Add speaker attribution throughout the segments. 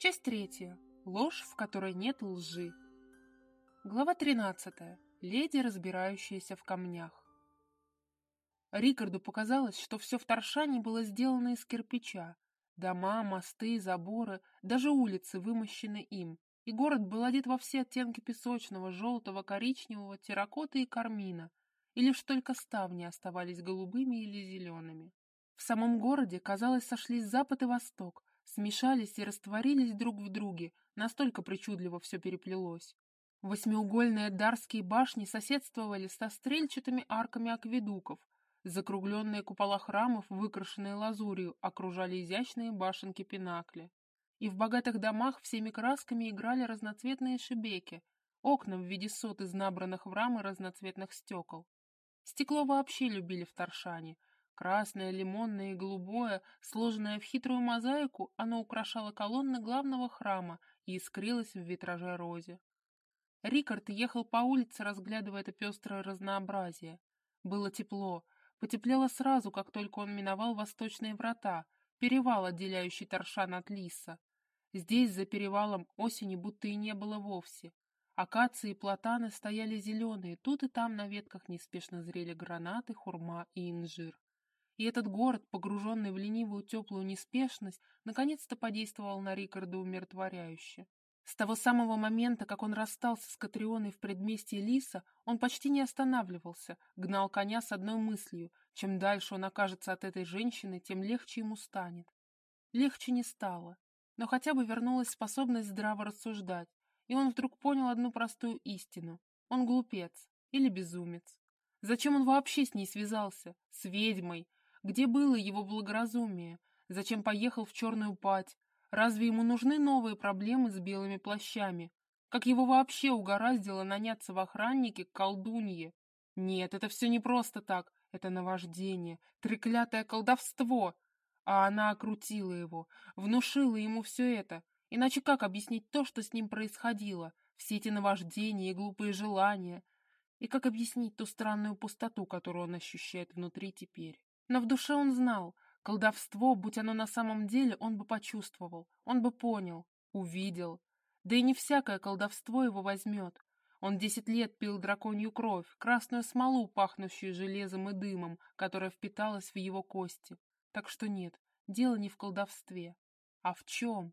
Speaker 1: Часть третья. Ложь, в которой нет лжи. Глава тринадцатая. Леди, разбирающаяся в камнях. Рикарду показалось, что все в Таршане было сделано из кирпича. Дома, мосты, заборы, даже улицы вымощены им. И город был одет во все оттенки песочного, желтого, коричневого, терракота и кармина. И лишь только ставни оставались голубыми или зелеными. В самом городе, казалось, сошлись запад и восток, смешались и растворились друг в друге, настолько причудливо все переплелось. Восьмиугольные дарские башни соседствовали со стрельчатыми арками акведуков, закругленные купола храмов, выкрашенные лазурью, окружали изящные башенки пинакли. И в богатых домах всеми красками играли разноцветные шибеки, окна в виде сот из набранных в рамы разноцветных стекол. Стекло вообще любили в Таршане, Красное, лимонное и голубое, сложенное в хитрую мозаику, оно украшало колонны главного храма и искрилось в витраже розе. Рикард ехал по улице, разглядывая это пестрое разнообразие. Было тепло. Потеплело сразу, как только он миновал восточные врата, перевал, отделяющий Таршан от Лиса. Здесь, за перевалом, осени будто и не было вовсе. Акации и платаны стояли зеленые, тут и там на ветках неспешно зрели гранаты, хурма и инжир. И этот город, погруженный в ленивую теплую неспешность, наконец-то подействовал на Рикарда умиротворяюще. С того самого момента, как он расстался с Катрионой в предместье Лиса, он почти не останавливался, гнал коня с одной мыслью. Чем дальше он окажется от этой женщины, тем легче ему станет. Легче не стало, но хотя бы вернулась способность здраво рассуждать, и он вдруг понял одну простую истину. Он глупец или безумец. Зачем он вообще с ней связался? С ведьмой, где было его благоразумие? Зачем поехал в черную пать? Разве ему нужны новые проблемы с белыми плащами? Как его вообще угораздило наняться в охраннике к колдунье? Нет, это все не просто так. Это наваждение, треклятое колдовство. А она окрутила его, внушила ему все это. Иначе как объяснить то, что с ним происходило? Все эти наваждения и глупые желания. И как объяснить ту странную пустоту, которую он ощущает внутри теперь? Но в душе он знал, колдовство, будь оно на самом деле, он бы почувствовал, он бы понял, увидел. Да и не всякое колдовство его возьмет. Он десять лет пил драконью кровь, красную смолу, пахнущую железом и дымом, которая впиталась в его кости. Так что нет, дело не в колдовстве. А в чем?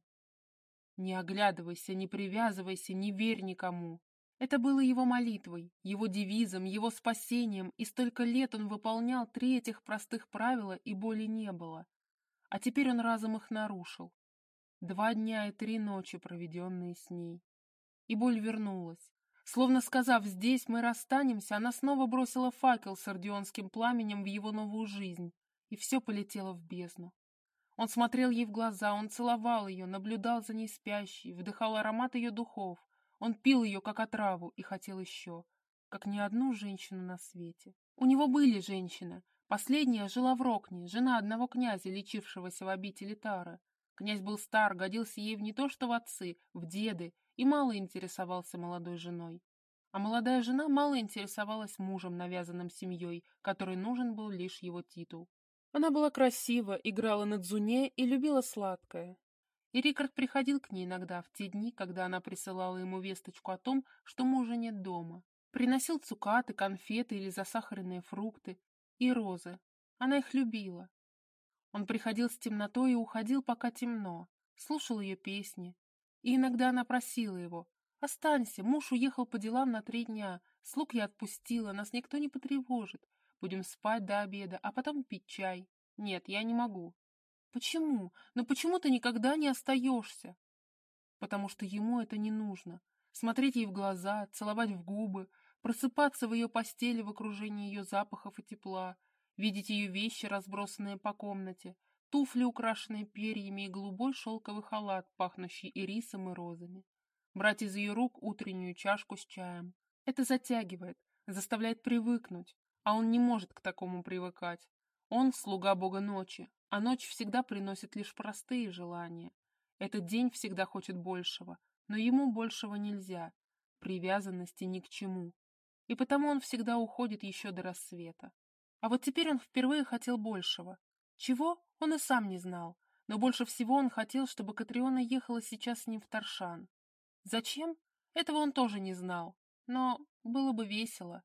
Speaker 1: Не оглядывайся, не привязывайся, не верь никому. Это было его молитвой, его девизом, его спасением, и столько лет он выполнял три этих простых правила, и боли не было. А теперь он разом их нарушил. Два дня и три ночи, проведенные с ней. И боль вернулась. Словно сказав «здесь мы расстанемся», она снова бросила факел с ордионским пламенем в его новую жизнь, и все полетело в бездну. Он смотрел ей в глаза, он целовал ее, наблюдал за ней спящей, вдыхал аромат ее духов, он пил ее, как отраву, и хотел еще, как ни одну женщину на свете. У него были женщины. Последняя жила в Рокне, жена одного князя, лечившегося в обители Тары. Князь был стар, годился ей в не то что в отцы, в деды, и мало интересовался молодой женой. А молодая жена мало интересовалась мужем, навязанным семьей, который нужен был лишь его титул. Она была красива, играла на дзуне и любила сладкое. И Рикард приходил к ней иногда в те дни, когда она присылала ему весточку о том, что мужа нет дома. Приносил цукаты, конфеты или засахаренные фрукты и розы. Она их любила. Он приходил с темнотой и уходил, пока темно, слушал ее песни. И иногда она просила его, «Останься, муж уехал по делам на три дня, слуг я отпустила, нас никто не потревожит. Будем спать до обеда, а потом пить чай. Нет, я не могу. Почему? Но почему ты никогда не остаешься? Потому что ему это не нужно. Смотреть ей в глаза, целовать в губы, просыпаться в ее постели в окружении ее запахов и тепла, видеть ее вещи, разбросанные по комнате, туфли, украшенные перьями, и голубой шелковый халат, пахнущий ирисом и розами. Брать из ее рук утреннюю чашку с чаем. Это затягивает, заставляет привыкнуть, а он не может к такому привыкать. Он слуга бога ночи, а ночь всегда приносит лишь простые желания. Этот день всегда хочет большего, но ему большего нельзя, привязанности ни к чему. И потому он всегда уходит еще до рассвета. А вот теперь он впервые хотел большего. Чего, он и сам не знал. но больше всего он хотел, чтобы Катриона ехала сейчас с ним в Таршан. Зачем? Этого он тоже не знал, но было бы весело.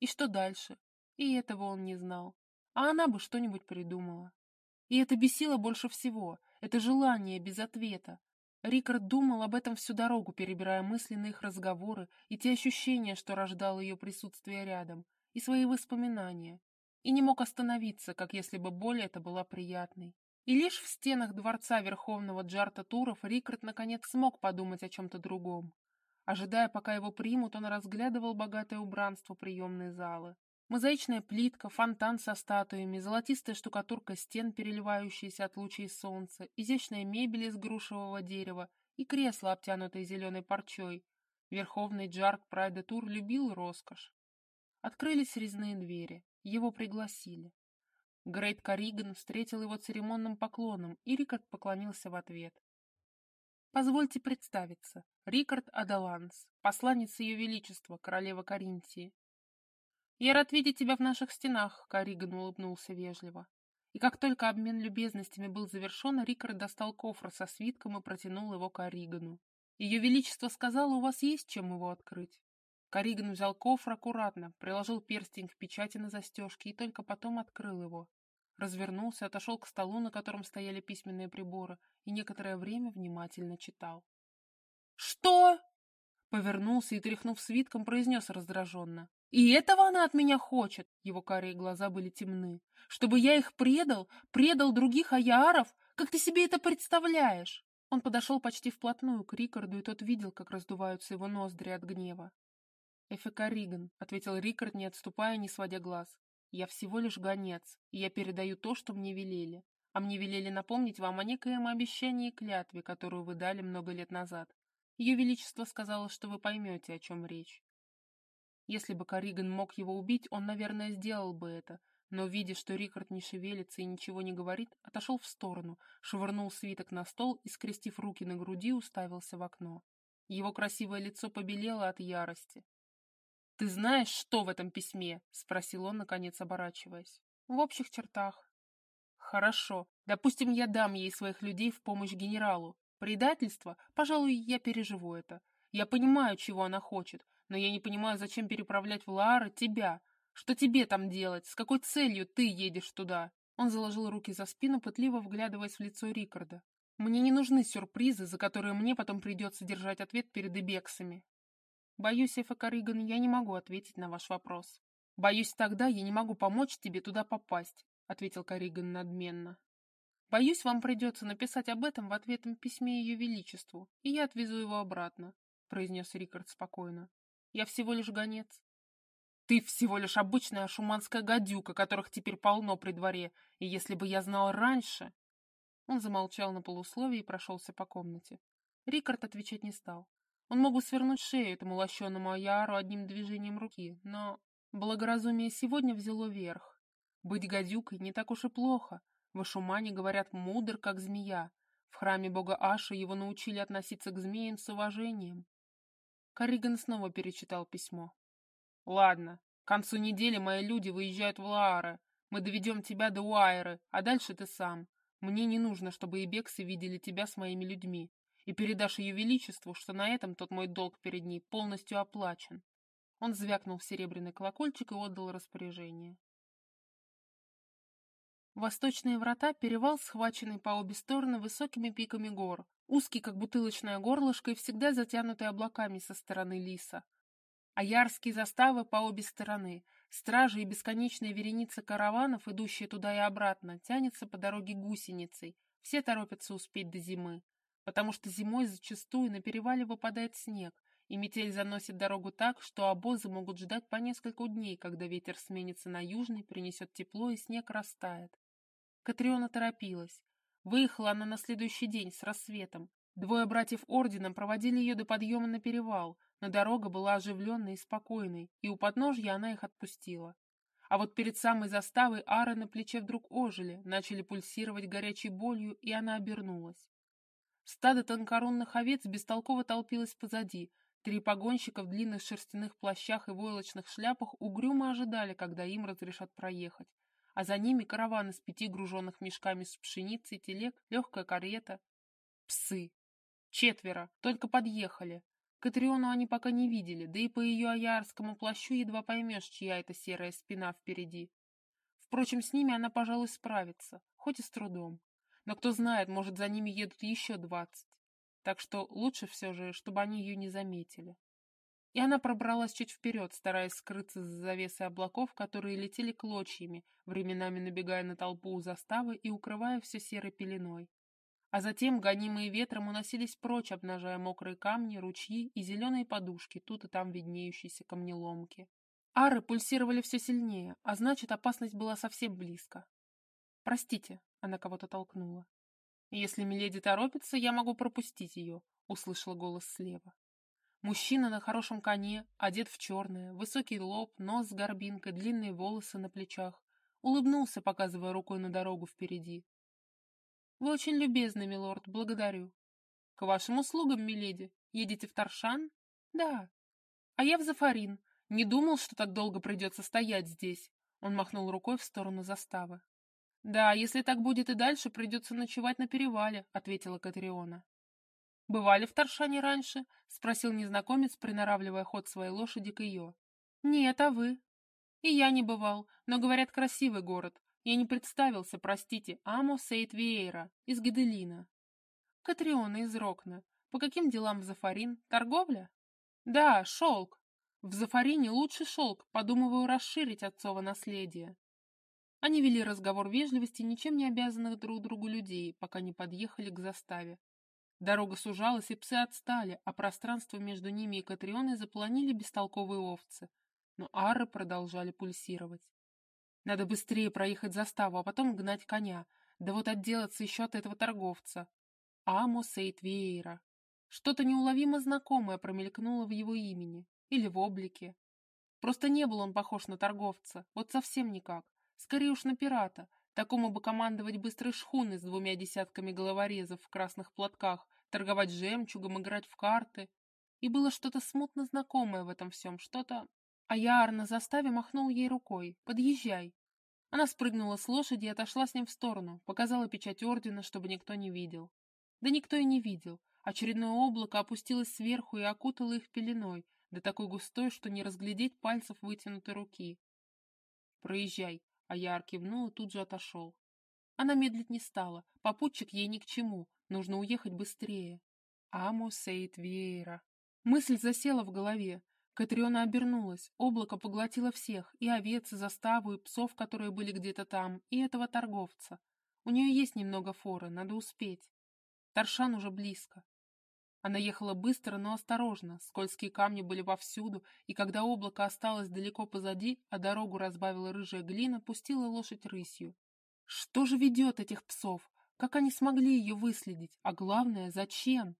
Speaker 1: И что дальше? И этого он не знал. А она бы что-нибудь придумала. И это бесило больше всего, это желание без ответа. Рикард думал об этом всю дорогу, перебирая мысли на их разговоры и те ощущения, что рождало ее присутствие рядом, и свои воспоминания. И не мог остановиться, как если бы боль эта была приятной. И лишь в стенах дворца Верховного Джарта Туров Рикард наконец смог подумать о чем-то другом. Ожидая, пока его примут, он разглядывал богатое убранство приемной залы. Мозаичная плитка, фонтан со статуями, золотистая штукатурка стен, переливающаяся от лучей солнца, изящная мебель из грушевого дерева и кресло, обтянутое зеленой парчой. Верховный Джарк Прайда Тур любил роскошь. Открылись резные двери. Его пригласили. Грейт Кариган встретил его церемонным поклоном, и Рикард поклонился в ответ. «Позвольте представиться. Рикард Адаланс, посланец Ее Величества, королева Каринтии, «Я рад видеть тебя в наших стенах», — Кариган улыбнулся вежливо. И как только обмен любезностями был завершен, Рикард достал кофр со свитком и протянул его Каригану. «Ее Величество сказала, у вас есть чем его открыть». Кариган взял кофр аккуратно, приложил перстень к печати на застежке и только потом открыл его. Развернулся, отошел к столу, на котором стояли письменные приборы, и некоторое время внимательно читал. «Что?» Повернулся и, тряхнув свитком, произнес раздраженно. И этого она от меня хочет. Его карие глаза были темны. Чтобы я их предал, предал других аяров? Как ты себе это представляешь? Он подошел почти вплотную к Рикарду, и тот видел, как раздуваются его ноздри от гнева. «Эфека Риган», — ответил Рикард, не отступая, не сводя глаз. «Я всего лишь гонец, и я передаю то, что мне велели. А мне велели напомнить вам о некоем обещании и клятве, которую вы дали много лет назад. Ее Величество сказало, что вы поймете, о чем речь. Если бы Кариган мог его убить, он, наверное, сделал бы это, но, видя, что Рикард не шевелится и ничего не говорит, отошел в сторону, швырнул свиток на стол и, скрестив руки на груди, уставился в окно. Его красивое лицо побелело от ярости. «Ты знаешь, что в этом письме?» — спросил он, наконец оборачиваясь. «В общих чертах». «Хорошо. Допустим, я дам ей своих людей в помощь генералу. Предательство? Пожалуй, я переживу это. Я понимаю, чего она хочет, но я не понимаю, зачем переправлять в Лаары тебя. Что тебе там делать? С какой целью ты едешь туда?» Он заложил руки за спину, пытливо вглядываясь в лицо Рикарда. «Мне не нужны сюрпризы, за которые мне потом придется держать ответ перед эбексами. Боюсь, Эфа Кариган, я не могу ответить на ваш вопрос. Боюсь, тогда я не могу помочь тебе туда попасть», — ответил Кариган надменно. «Боюсь, вам придется написать об этом в ответном письме Ее Величеству, и я отвезу его обратно», — произнес Рикард спокойно. Я всего лишь гонец. Ты всего лишь обычная шуманская гадюка, которых теперь полно при дворе, и если бы я знал раньше... Он замолчал на полусловие и прошелся по комнате. Рикард отвечать не стал. Он мог бы свернуть шею этому лощеному Аяру одним движением руки, но благоразумие сегодня взяло верх. Быть гадюкой не так уж и плохо. В Ашумане говорят «мудр, как змея». В храме бога Аша его научили относиться к змеям с уважением. Карриган снова перечитал письмо. «Ладно, к концу недели мои люди выезжают в Лаары. Мы доведем тебя до Уайры, а дальше ты сам. Мне не нужно, чтобы ибексы видели тебя с моими людьми. И передашь ее величеству, что на этом тот мой долг перед ней полностью оплачен». Он звякнул в серебряный колокольчик и отдал распоряжение. Восточные врата — перевал, схваченный по обе стороны высокими пиками гор, узкий, как бутылочное горлышко, и всегда затянутый облаками со стороны лиса. А ярские заставы по обе стороны, стражи и бесконечная вереница караванов, идущие туда и обратно, тянется по дороге гусеницей. Все торопятся успеть до зимы, потому что зимой зачастую на перевале выпадает снег, и метель заносит дорогу так, что обозы могут ждать по несколько дней, когда ветер сменится на южный, принесет тепло и снег растает. Катриона торопилась. Выехала она на следующий день с рассветом. Двое братьев ордена проводили ее до подъема на перевал, но дорога была оживленной и спокойной, и у подножья она их отпустила. А вот перед самой заставой ары на плече вдруг ожили, начали пульсировать горячей болью, и она обернулась. Стадо тонкорунных овец бестолково толпилось позади. Три погонщика в длинных шерстяных плащах и войлочных шляпах угрюмо ожидали, когда им разрешат проехать а за ними караван из пяти груженных мешками с пшеницей, телег, легкая карета. Псы. Четверо. Только подъехали. Катриону они пока не видели, да и по ее аярскому плащу едва поймешь, чья это серая спина впереди. Впрочем, с ними она, пожалуй, справится, хоть и с трудом. Но кто знает, может, за ними едут еще двадцать. Так что лучше все же, чтобы они ее не заметили. И она пробралась чуть вперед, стараясь скрыться за завесой облаков, которые летели клочьями, временами набегая на толпу у заставы и укрывая все серой пеленой. А затем, гонимые ветром, уносились прочь, обнажая мокрые камни, ручьи и зеленые подушки, тут и там виднеющиеся камнеломки. Ары пульсировали все сильнее, а значит, опасность была совсем близко. «Простите», — она кого-то толкнула. «Если Миледи торопится, я могу пропустить ее», — услышала голос слева. Мужчина на хорошем коне, одет в черное, высокий лоб, нос с горбинкой, длинные волосы на плечах. Улыбнулся, показывая рукой на дорогу впереди. «Вы очень любезны, милорд, благодарю». «К вашим услугам, миледи. Едете в Таршан?» «Да». «А я в Зафарин. Не думал, что так долго придется стоять здесь». Он махнул рукой в сторону заставы. «Да, если так будет и дальше, придется ночевать на перевале», — ответила Катриона. «Бывали в Таршане раньше?» — спросил незнакомец, приноравливая ход своей лошади к ее. «Нет, а вы?» «И я не бывал, но, говорят, красивый город. Я не представился, простите, Амо Сейт Виейра, из Гиделина». «Катриона из Рокна. По каким делам в Зафарин? Торговля?» «Да, шелк. В Зафарине лучший шелк, подумываю расширить отцово наследие». Они вели разговор вежливости ничем не обязанных друг другу людей, пока не подъехали к заставе. Дорога сужалась, и псы отстали, а пространство между ними и Катрионой заполонили бестолковые овцы. Но ары продолжали пульсировать. Надо быстрее проехать заставу, а потом гнать коня. Да вот отделаться еще от этого торговца. Амо Сейт Веера. Что-то неуловимо знакомое промелькнуло в его имени. Или в облике. Просто не был он похож на торговца. Вот совсем никак. Скорее уж на пирата, Такому бы командовать быстрой шхуной с двумя десятками головорезов в красных платках, торговать жемчугом, играть в карты. И было что-то смутно знакомое в этом всем, что-то... А Яар на заставе махнул ей рукой. «Подъезжай». Она спрыгнула с лошади и отошла с ним в сторону, показала печать ордена, чтобы никто не видел. Да никто и не видел. Очередное облако опустилось сверху и окутало их пеленой, да такой густой, что не разглядеть пальцев вытянутой руки. «Проезжай», а я кивнул и тут же отошел. Она медлить не стала, попутчик ей ни к чему, нужно уехать быстрее. Амо Сейт Веера. Мысль засела в голове. Катриона обернулась, облако поглотило всех, и овец, и заставу, и псов, которые были где-то там, и этого торговца. У нее есть немного форы, надо успеть. Таршан уже близко. Она ехала быстро, но осторожно, скользкие камни были повсюду, и когда облако осталось далеко позади, а дорогу разбавила рыжая глина, пустила лошадь рысью. Что же ведет этих псов? Как они смогли ее выследить? А главное, зачем?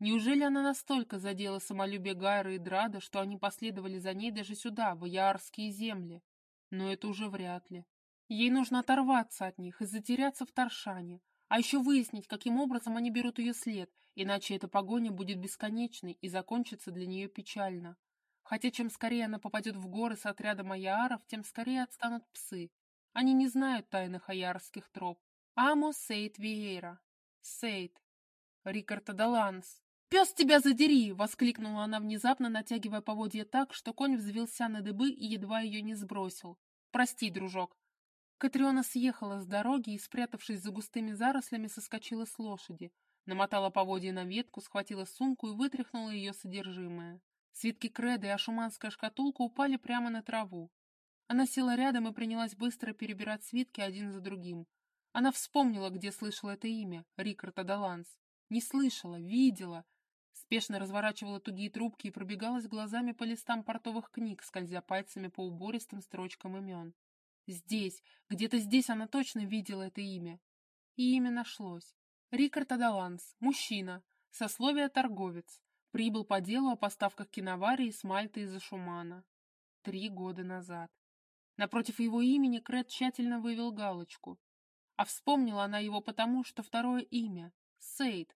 Speaker 1: Неужели она настолько задела самолюбие Гайра и Драда, что они последовали за ней даже сюда, в Яарские земли? Но это уже вряд ли. Ей нужно оторваться от них и затеряться в Таршане, а еще выяснить, каким образом они берут ее след, иначе эта погоня будет бесконечной и закончится для нее печально. Хотя чем скорее она попадет в горы с отрядом аяров, тем скорее отстанут псы. Они не знают тайных аярских троп. Амо Сейт Виейра. Сейт. Рикард Адаланс. «Пес тебя задери!» — воскликнула она внезапно, натягивая поводья так, что конь взвился на дыбы и едва ее не сбросил. «Прости, дружок, Катриона съехала с дороги и, спрятавшись за густыми зарослями, соскочила с лошади, намотала поводья на ветку, схватила сумку и вытряхнула ее содержимое. Свитки креда и ашуманская шкатулка упали прямо на траву. Она села рядом и принялась быстро перебирать свитки один за другим. Она вспомнила, где слышала это имя — Рикард Адаланс. Не слышала, видела. Спешно разворачивала тугие трубки и пробегалась глазами по листам портовых книг, скользя пальцами по убористым строчкам имен. Здесь, где-то здесь она точно видела это имя. И имя нашлось. Рикард Адаланс, мужчина, сословие торговец, прибыл по делу о поставках киноварии с Мальты из-за Шумана. Три года назад. Напротив его имени Крет тщательно вывел галочку. А вспомнила она его потому, что второе имя — Сейд.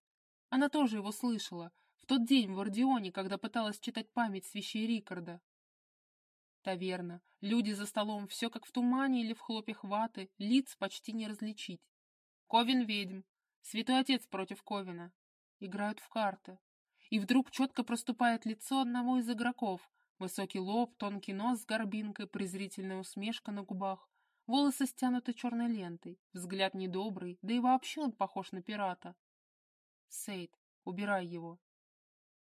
Speaker 1: Она тоже его слышала, в тот день в Ордионе, когда пыталась читать память с вещей Рикарда. Таверна, люди за столом, все как в тумане или в хлопьях ваты, лиц почти не различить. Ковин ведьм, святой отец против Ковина. Играют в карты. И вдруг четко проступает лицо одного из игроков. Высокий лоб, тонкий нос с горбинкой, презрительная усмешка на губах. Волосы стянуты черной лентой, взгляд недобрый, да и вообще он похож на пирата. Сейд, убирай его.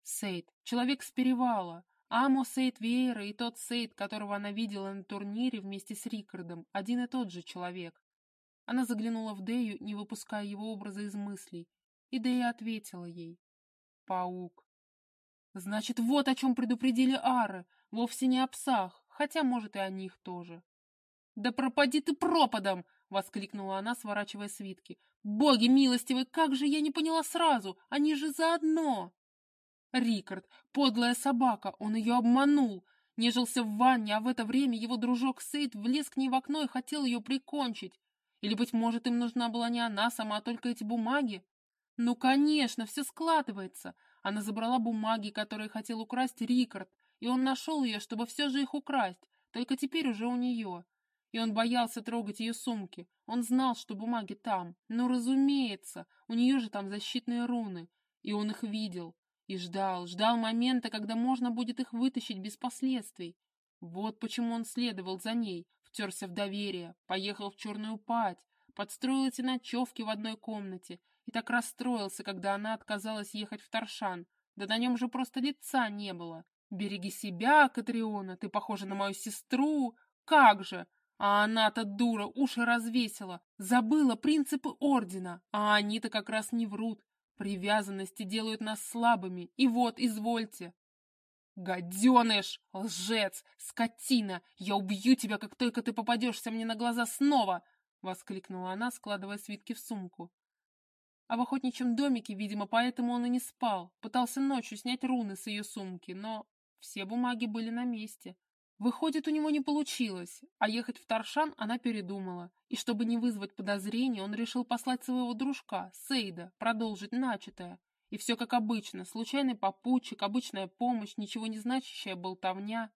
Speaker 1: Сейд, человек с перевала. Амо Сейд Веера и тот Сейд, которого она видела на турнире вместе с Рикардом, один и тот же человек. Она заглянула в Дею, не выпуская его образа из мыслей, и Дея ответила ей. Паук. Значит, вот о чем предупредили Ары, вовсе не о псах, хотя, может, и о них тоже. «Да пропади ты пропадом!» — воскликнула она, сворачивая свитки. «Боги милостивы, как же я не поняла сразу! Они же заодно!» Рикард, подлая собака, он ее обманул. Нежился в ванне, а в это время его дружок Сейд влез к ней в окно и хотел ее прикончить. Или, быть может, им нужна была не она сама, а только эти бумаги? Ну, конечно, все складывается. Она забрала бумаги, которые хотел украсть Рикард, и он нашел ее, чтобы все же их украсть, только теперь уже у нее. И он боялся трогать ее сумки. Он знал, что бумаги там. Но, разумеется, у нее же там защитные руны. И он их видел. И ждал, ждал момента, когда можно будет их вытащить без последствий. Вот почему он следовал за ней, втерся в доверие, поехал в черную пать, подстроил эти ночевки в одной комнате и так расстроился, когда она отказалась ехать в Таршан. Да на нем же просто лица не было. «Береги себя, Катриона, ты похожа на мою сестру. Как же!» А она-то дура, уши развесила, забыла принципы ордена, а они-то как раз не врут. Привязанности делают нас слабыми, и вот, извольте. Гаденыш, лжец, скотина, я убью тебя, как только ты попадешься мне на глаза снова! Воскликнула она, складывая свитки в сумку. А в охотничьем домике, видимо, поэтому он и не спал. Пытался ночью снять руны с ее сумки, но все бумаги были на месте. Выходит, у него не получилось, а ехать в Таршан она передумала. И чтобы не вызвать подозрений, он решил послать своего дружка, Сейда, продолжить начатое. И все как обычно, случайный попутчик, обычная помощь, ничего не значащая болтовня.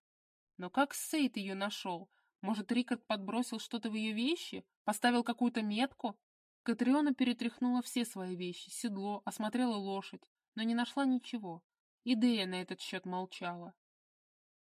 Speaker 1: Но как Сейд ее нашел? Может, Рикард подбросил что-то в ее вещи? Поставил какую-то метку? Катриона перетряхнула все свои вещи, седло, осмотрела лошадь, но не нашла ничего. Идея на этот счет молчала.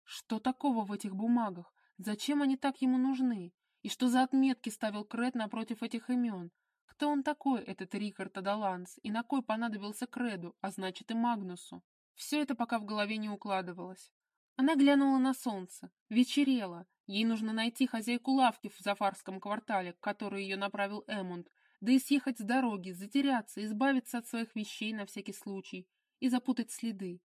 Speaker 1: Что такого в этих бумагах? Зачем они так ему нужны? И что за отметки ставил Кред напротив этих имен? Кто он такой, этот Рикард Адаланс, и на кой понадобился Креду, а значит и Магнусу? Все это пока в голове не укладывалось. Она глянула на солнце. Вечерело. Ей нужно найти хозяйку лавки в Зафарском квартале, к которой ее направил Эмунд, да и съехать с дороги, затеряться, избавиться от своих вещей на всякий случай и запутать следы.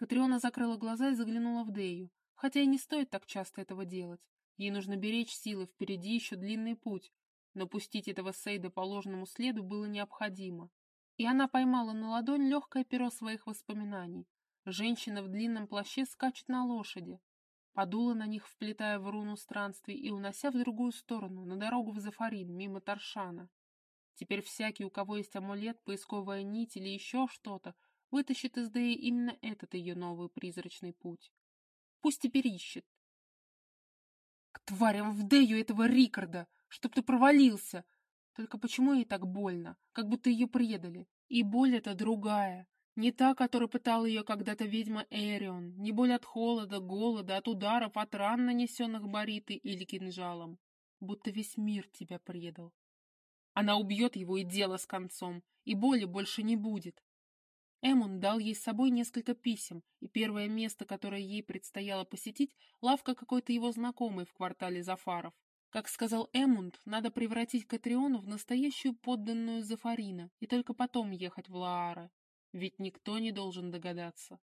Speaker 1: Катриона закрыла глаза и заглянула в Дею, хотя и не стоит так часто этого делать. Ей нужно беречь силы, впереди еще длинный путь, но пустить этого Сейда по ложному следу было необходимо. И она поймала на ладонь легкое перо своих воспоминаний. Женщина в длинном плаще скачет на лошади. Подула на них, вплетая в руну странствий и унося в другую сторону, на дорогу в Зафарин, мимо Таршана. Теперь всякий, у кого есть амулет, поисковая нить или еще что-то, вытащит из Дэи именно этот ее новый призрачный путь. Пусть теперь ищет. К тварям в Дэю этого Рикарда, чтоб ты провалился! Только почему ей так больно, как будто ее предали? И боль эта другая, не та, которая пытала ее когда-то ведьма Эрион, не боль от холода, голода, от ударов, от ран, нанесенных баритой или кинжалом. Будто весь мир тебя предал. Она убьет его и дело с концом, и боли больше не будет. Эмон дал ей с собой несколько писем, и первое место, которое ей предстояло посетить, лавка какой-то его знакомой в квартале Зафаров. Как сказал Эмунд, надо превратить Катриону в настоящую подданную Зафарина и только потом ехать в Лаара. Ведь никто не должен догадаться.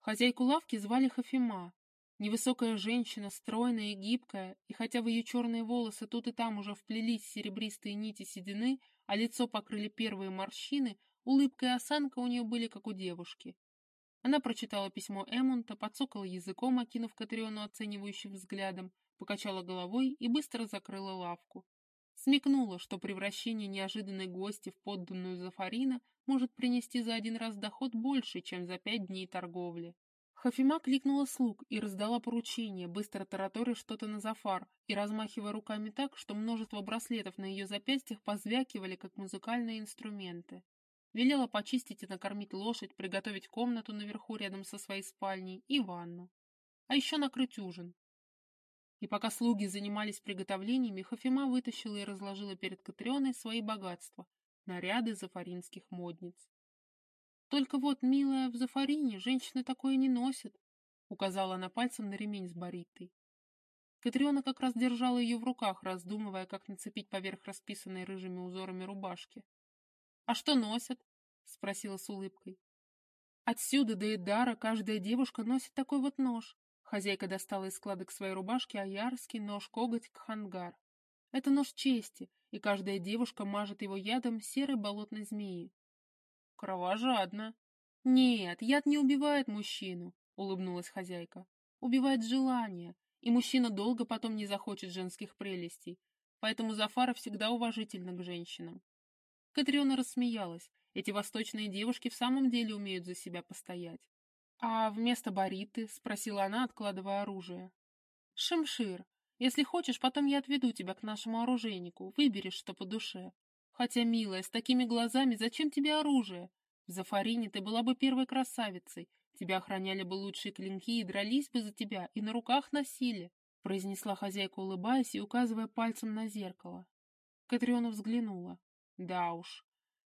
Speaker 1: Хозяйку лавки звали Хафима. Невысокая женщина, стройная и гибкая, и хотя в ее черные волосы тут и там уже вплелись серебристые нити седины, а лицо покрыли первые морщины, Улыбка и осанка у нее были, как у девушки. Она прочитала письмо Эммонта, подсокала языком, окинув Катриону оценивающим взглядом, покачала головой и быстро закрыла лавку. Смекнула, что превращение неожиданной гости в подданную Зафарина может принести за один раз доход больше, чем за пять дней торговли. Хафима кликнула слуг и раздала поручение, быстро тараторя что-то на зафар и размахивая руками так, что множество браслетов на ее запястьях позвякивали, как музыкальные инструменты. Велела почистить и накормить лошадь, приготовить комнату наверху рядом со своей спальней и ванну. А еще накрыть ужин. И пока слуги занимались приготовлениями, Хафима вытащила и разложила перед Катрионой свои богатства, наряды зафаринских модниц. «Только вот, милая, в Зафарине женщины такое не носят», — указала она пальцем на ремень с баритой. Катриона как раз держала ее в руках, раздумывая, как нацепить поверх расписанной рыжими узорами рубашки. «А что носят?» — спросила с улыбкой. «Отсюда до Эдара каждая девушка носит такой вот нож». Хозяйка достала из складок своей рубашки аярский нож-коготь Кхангар. Это нож чести, и каждая девушка мажет его ядом серой болотной змеи. Кровожадно. Нет, яд не убивает мужчину, улыбнулась хозяйка. Убивает желание, и мужчина долго потом не захочет женских прелестей. Поэтому Зафара всегда уважительна к женщинам. Катриона рассмеялась. Эти восточные девушки в самом деле умеют за себя постоять. «А вместо бариты?» — спросила она, откладывая оружие. «Шамшир, если хочешь, потом я отведу тебя к нашему оружейнику, выберешь, что по душе. Хотя, милая, с такими глазами зачем тебе оружие? В Зафарине ты была бы первой красавицей, тебя охраняли бы лучшие клинки и дрались бы за тебя, и на руках носили», — произнесла хозяйка, улыбаясь и указывая пальцем на зеркало. Катриона взглянула. Да уж.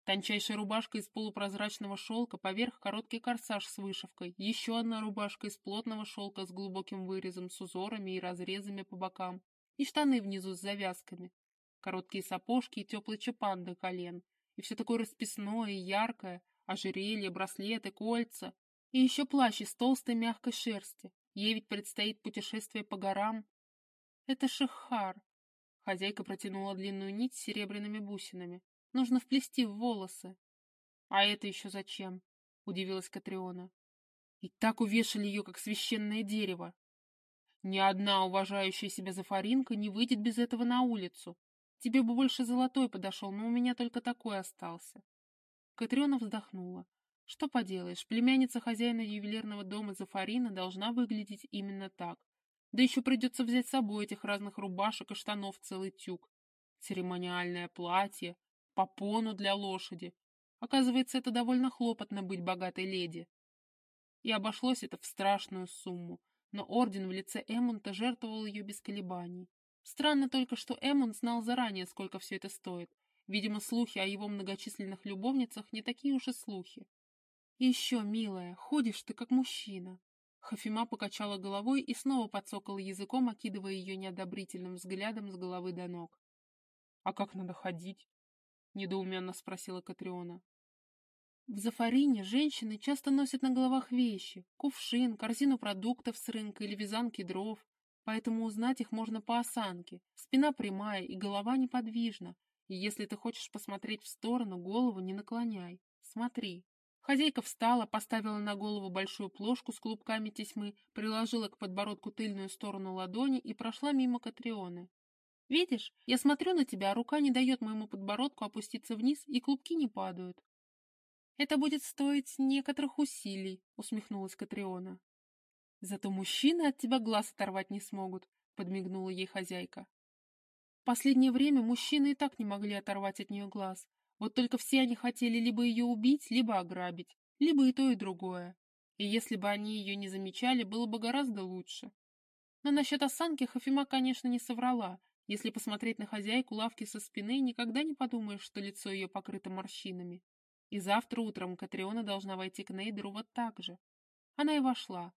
Speaker 1: Тончайшая рубашка из полупрозрачного шелка, поверх короткий корсаж с вышивкой, еще одна рубашка из плотного шелка с глубоким вырезом, с узорами и разрезами по бокам, и штаны внизу с завязками, короткие сапожки и теплый чапан до колен, и все такое расписное и яркое, ожерелье, браслеты, кольца, и еще плащ из толстой мягкой шерсти. Ей ведь предстоит путешествие по горам. Это Шихар. Хозяйка протянула длинную нить с серебряными бусинами. Нужно вплести в волосы. А это еще зачем? Удивилась Катриона. И так увешали ее, как священное дерево. Ни одна уважающая себя зафаринка не выйдет без этого на улицу. Тебе бы больше золотой подошел, но у меня только такой остался. Катриона вздохнула. Что поделаешь, племянница хозяина ювелирного дома Зафарина должна выглядеть именно так. Да еще придется взять с собой этих разных рубашек и штанов целый тюк. Церемониальное платье, попону для лошади. Оказывается, это довольно хлопотно быть богатой леди. И обошлось это в страшную сумму, но орден в лице Эммонта жертвовал ее без колебаний. Странно только, что Эммон знал заранее, сколько все это стоит. Видимо, слухи о его многочисленных любовницах не такие уж и слухи. Еще, милая, ходишь ты как мужчина. Хафима покачала головой и снова подсокала языком, окидывая ее неодобрительным взглядом с головы до ног. — А как надо ходить? — недоуменно спросила Катриона. В Зафарине женщины часто носят на головах вещи — кувшин, корзину продуктов с рынка или вязанки дров поэтому узнать их можно по осанке. Спина прямая и голова неподвижна, и если ты хочешь посмотреть в сторону, голову не наклоняй. Смотри. Хозяйка встала, поставила на голову большую плошку с клубками тесьмы, приложила к подбородку тыльную сторону ладони и прошла мимо Катрионы. «Видишь, я смотрю на тебя, а рука не дает моему подбородку опуститься вниз, и клубки не падают». «Это будет стоить некоторых усилий», — усмехнулась Катриона. Зато мужчины от тебя глаз оторвать не смогут, подмигнула ей хозяйка. Последнее время мужчины и так не могли оторвать от нее глаз. Вот только все они хотели либо ее убить, либо ограбить, либо и то, и другое. И если бы они ее не замечали, было бы гораздо лучше. Но насчет осанки Хафима, конечно, не соврала. Если посмотреть на хозяйку лавки со спины, никогда не подумаешь, что лицо ее покрыто морщинами. И завтра утром Катриона должна войти к Нейдеру вот так же. Она и вошла,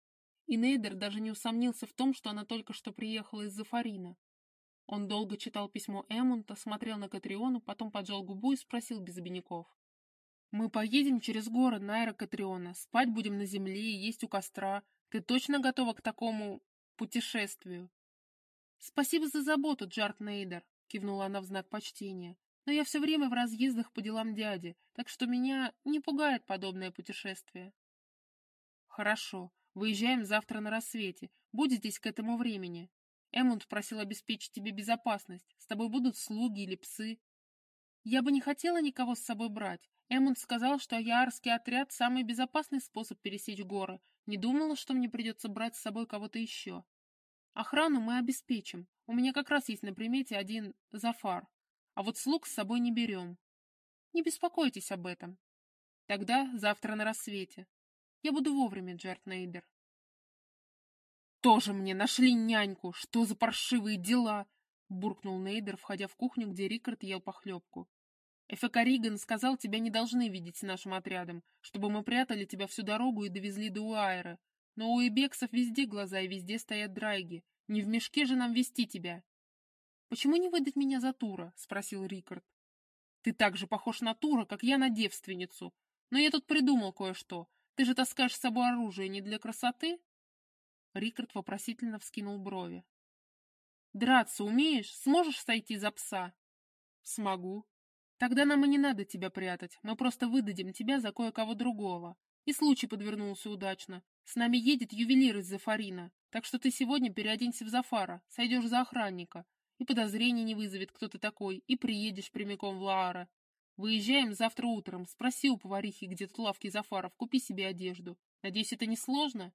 Speaker 1: и Нейдер даже не усомнился в том, что она только что приехала из Зафарина. Он долго читал письмо Эммонта, смотрел на Катриону, потом поджал губу и спросил без обиняков. «Мы поедем через горы, Найра Катриона, спать будем на земле есть у костра. Ты точно готова к такому... путешествию?» «Спасибо за заботу, Джарт Нейдер», — кивнула она в знак почтения. «Но я все время в разъездах по делам дяди, так что меня не пугает подобное путешествие». «Хорошо. Выезжаем завтра на рассвете. Будь здесь к этому времени. Эммонд просил обеспечить тебе безопасность. С тобой будут слуги или псы. Я бы не хотела никого с собой брать. Эммонд сказал, что аярский отряд – самый безопасный способ пересечь горы, Не думала, что мне придется брать с собой кого-то еще. Охрану мы обеспечим. У меня как раз есть на примете один зафар. А вот слуг с собой не берем. Не беспокойтесь об этом. Тогда завтра на рассвете. Я буду вовремя, Джерт Нейдер. «Тоже мне нашли няньку! Что за паршивые дела!» — буркнул Нейдер, входя в кухню, где Рикард ел похлебку. «Эфека Риган сказал, тебя не должны видеть с нашим отрядом, чтобы мы прятали тебя всю дорогу и довезли до Уайра. Но у эбексов везде глаза и везде стоят драйги. Не в мешке же нам вести тебя!» «Почему не выдать меня за Тура?» — спросил Рикард. «Ты так же похож на Тура, как я на девственницу. Но я тут придумал кое-что. Ты же таскаешь с собой оружие не для красоты?» Рикард вопросительно вскинул брови. «Драться умеешь? Сможешь сойти за пса?» «Смогу. Тогда нам и не надо тебя прятать, мы просто выдадим тебя за кое-кого другого. И случай подвернулся удачно. С нами едет ювелир из Зафарина, так что ты сегодня переоденься в Зафара, сойдешь за охранника, и подозрений не вызовет, кто ты такой, и приедешь прямиком в Лаара. Выезжаем завтра утром, спроси у поварихи, где тут лавки Зафаров, купи себе одежду. Надеюсь, это не сложно?»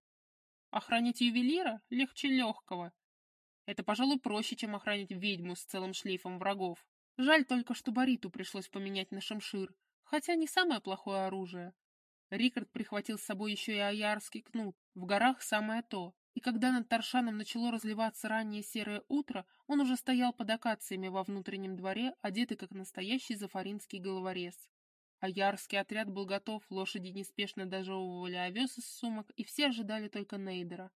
Speaker 1: Охранять ювелира легче легкого. Это, пожалуй, проще, чем охранять ведьму с целым шлейфом врагов. Жаль только, что Бариту пришлось поменять на шамшир, хотя не самое плохое оружие. Рикард прихватил с собой еще и аярский кнут. В горах самое то. И когда над Таршаном начало разливаться раннее серое утро, он уже стоял под акациями во внутреннем дворе, одетый как настоящий зафаринский головорез. А ярский отряд был готов, лошади неспешно дожевывали овес из сумок, и все ожидали только Нейдера.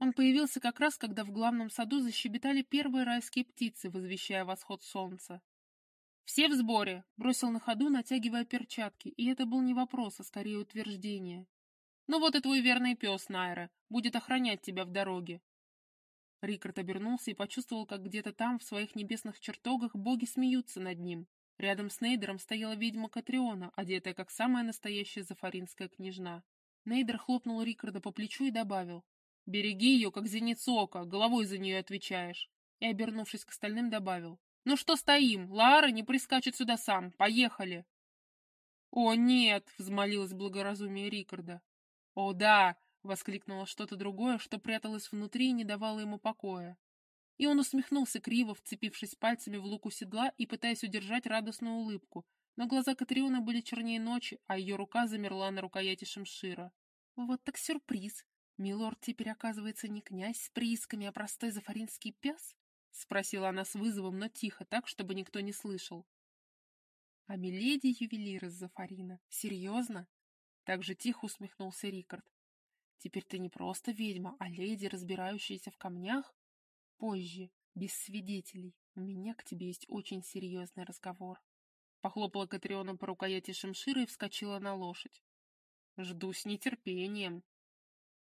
Speaker 1: Он появился как раз, когда в главном саду защебетали первые райские птицы, возвещая восход солнца. «Все в сборе!» — бросил на ходу, натягивая перчатки, и это был не вопрос, а скорее утверждение. «Ну вот и твой верный пес, Найра, будет охранять тебя в дороге». Рикард обернулся и почувствовал, как где-то там, в своих небесных чертогах, боги смеются над ним, Рядом с Нейдером стояла ведьма Катриона, одетая как самая настоящая зафаринская княжна. Нейдер хлопнул Рикарда по плечу и добавил. «Береги ее, как зеницу ока, головой за нее отвечаешь». И, обернувшись к остальным, добавил. «Ну что стоим? Лара не прискачет сюда сам. Поехали!» «О, нет!» — взмолилось благоразумие Рикарда. «О, да!» — воскликнуло что-то другое, что пряталось внутри и не давало ему покоя. И он усмехнулся криво, вцепившись пальцами в луку седла и пытаясь удержать радостную улыбку. Но глаза Катриона были чернее ночи, а ее рука замерла на рукояти шамшира. Вот так сюрприз. Милорд теперь оказывается не князь с приисками, а простой зафаринский пес? Спросила она с вызовом, но тихо, так, чтобы никто не слышал. А миледи ювелир из Зафарина? Серьезно? Так же тихо усмехнулся Рикард. Теперь ты не просто ведьма, а леди, разбирающаяся в камнях? Позже, без свидетелей. У меня к тебе есть очень серьезный разговор. Похлопала Катриона по рукояти шамшира и вскочила на лошадь. Жду с нетерпением.